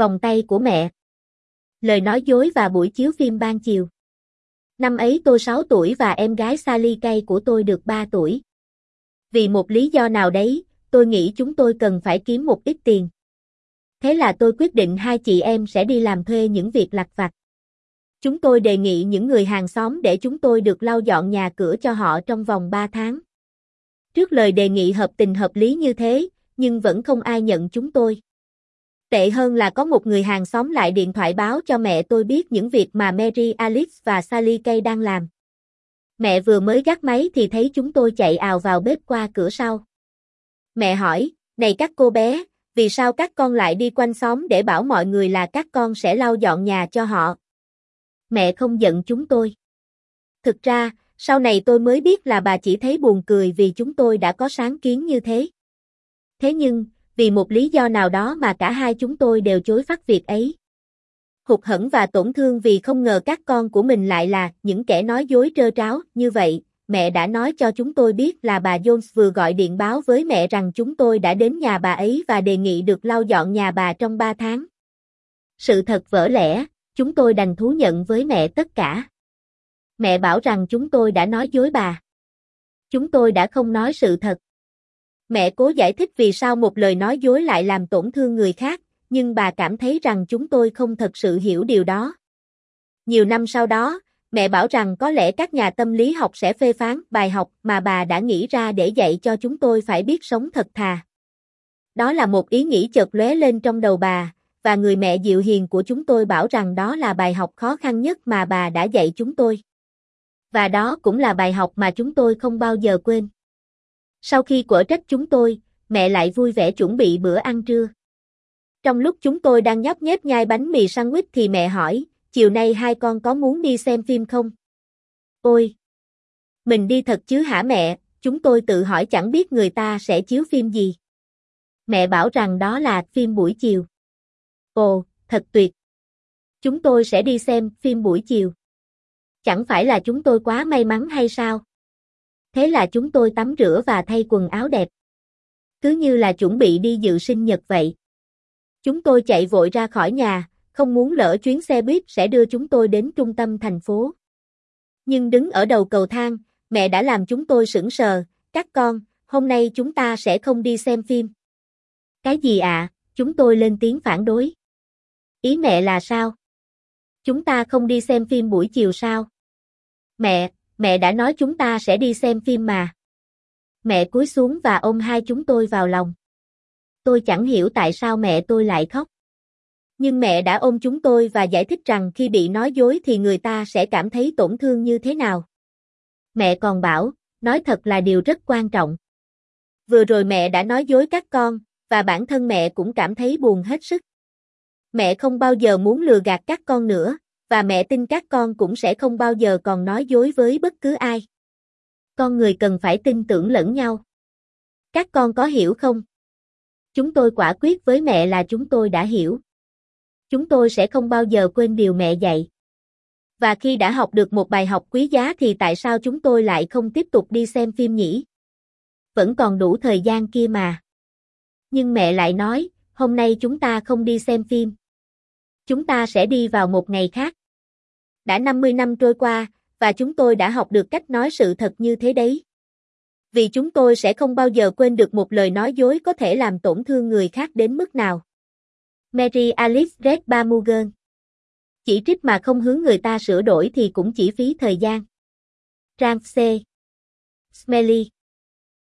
Vòng tay của mẹ. Lời nói dối và buổi chiếu phim ban chiều. Năm ấy tôi 6 tuổi và em gái Sally Kay của tôi được 3 tuổi. Vì một lý do nào đấy, tôi nghĩ chúng tôi cần phải kiếm một ít tiền. Thế là tôi quyết định hai chị em sẽ đi làm thuê những việc lặt vặt. Chúng tôi đề nghị những người hàng xóm để chúng tôi được lau dọn nhà cửa cho họ trong vòng 3 tháng. Trước lời đề nghị hợp tình hợp lý như thế, nhưng vẫn không ai nhận chúng tôi. Tệ hơn là có một người hàng xóm lại điện thoại báo cho mẹ tôi biết những việc mà Mary Alice và Sally Kay đang làm. Mẹ vừa mới gác máy thì thấy chúng tôi chạy ào vào bếp qua cửa sau. Mẹ hỏi, này các cô bé, vì sao các con lại đi quanh xóm để bảo mọi người là các con sẽ lau dọn nhà cho họ? Mẹ không giận chúng tôi. Thực ra, sau này tôi mới biết là bà chỉ thấy buồn cười vì chúng tôi đã có sáng kiến như thế. Thế nhưng, vì một lý do nào đó mà cả hai chúng tôi đều chối phát việc ấy. Hụt hẫng và tổn thương vì không ngờ các con của mình lại là những kẻ nói dối trơ tráo, như vậy, mẹ đã nói cho chúng tôi biết là bà Jones vừa gọi điện báo với mẹ rằng chúng tôi đã đến nhà bà ấy và đề nghị được lau dọn nhà bà trong 3 tháng. Sự thật vỡ lẽ, chúng tôi đành thú nhận với mẹ tất cả. Mẹ bảo rằng chúng tôi đã nói dối bà. Chúng tôi đã không nói sự thật. Mẹ cố giải thích vì sao một lời nói dối lại làm tổn thương người khác, nhưng bà cảm thấy rằng chúng tôi không thật sự hiểu điều đó. Nhiều năm sau đó, mẹ bảo rằng có lẽ các nhà tâm lý học sẽ phê phán bài học mà bà đã nghĩ ra để dạy cho chúng tôi phải biết sống thật thà. Đó là một ý nghĩ chợt lóe lên trong đầu bà, và người mẹ dịu hiền của chúng tôi bảo rằng đó là bài học khó khăn nhất mà bà đã dạy chúng tôi. Và đó cũng là bài học mà chúng tôi không bao giờ quên. Sau khi quở trách chúng tôi, mẹ lại vui vẻ chuẩn bị bữa ăn trưa. Trong lúc chúng tôi đang nhấp nhép nhai bánh mì sandwich thì mẹ hỏi, chiều nay hai con có muốn đi xem phim không? Ôi! Mình đi thật chứ hả mẹ, chúng tôi tự hỏi chẳng biết người ta sẽ chiếu phim gì. Mẹ bảo rằng đó là phim buổi chiều. Ồ, thật tuyệt. Chúng tôi sẽ đi xem phim buổi chiều. Chẳng phải là chúng tôi quá may mắn hay sao? Thế là chúng tôi tắm rửa và thay quần áo đẹp. Cứ như là chuẩn bị đi dự sinh nhật vậy. Chúng tôi chạy vội ra khỏi nhà, không muốn lỡ chuyến xe buýt sẽ đưa chúng tôi đến trung tâm thành phố. Nhưng đứng ở đầu cầu thang, mẹ đã làm chúng tôi sững sờ, các con, hôm nay chúng ta sẽ không đi xem phim. Cái gì ạ, à? chúng tôi lên tiếng phản đối. Ý mẹ là sao? Chúng ta không đi xem phim buổi chiều sao? Mẹ, mẹ đã nói chúng ta sẽ đi xem phim mà. Mẹ cúi xuống và ôm hai chúng tôi vào lòng. Tôi chẳng hiểu tại sao mẹ tôi lại khóc. Nhưng mẹ đã ôm chúng tôi và giải thích rằng khi bị nói dối thì người ta sẽ cảm thấy tổn thương như thế nào. Mẹ còn bảo, nói thật là điều rất quan trọng. Vừa rồi mẹ đã nói dối các con, và bản thân mẹ cũng cảm thấy buồn hết sức. Mẹ không bao giờ muốn lừa gạt các con nữa, và mẹ tin các con cũng sẽ không bao giờ còn nói dối với bất cứ ai. Con người cần phải tin tưởng lẫn nhau. Các con có hiểu không? Chúng tôi quả quyết với mẹ là chúng tôi đã hiểu. Chúng tôi sẽ không bao giờ quên điều mẹ dạy. Và khi đã học được một bài học quý giá thì tại sao chúng tôi lại không tiếp tục đi xem phim nhỉ? Vẫn còn đủ thời gian kia mà. Nhưng mẹ lại nói, hôm nay chúng ta không đi xem phim. Chúng ta sẽ đi vào một ngày khác. Đã 50 năm trôi qua, và chúng tôi đã học được cách nói sự thật như thế đấy. Vì chúng tôi sẽ không bao giờ quên được một lời nói dối có thể làm tổn thương người khác đến mức nào. Mary Alice Red Bamugan Chỉ trích mà không hướng người ta sửa đổi thì cũng chỉ phí thời gian. Trang C. Smelly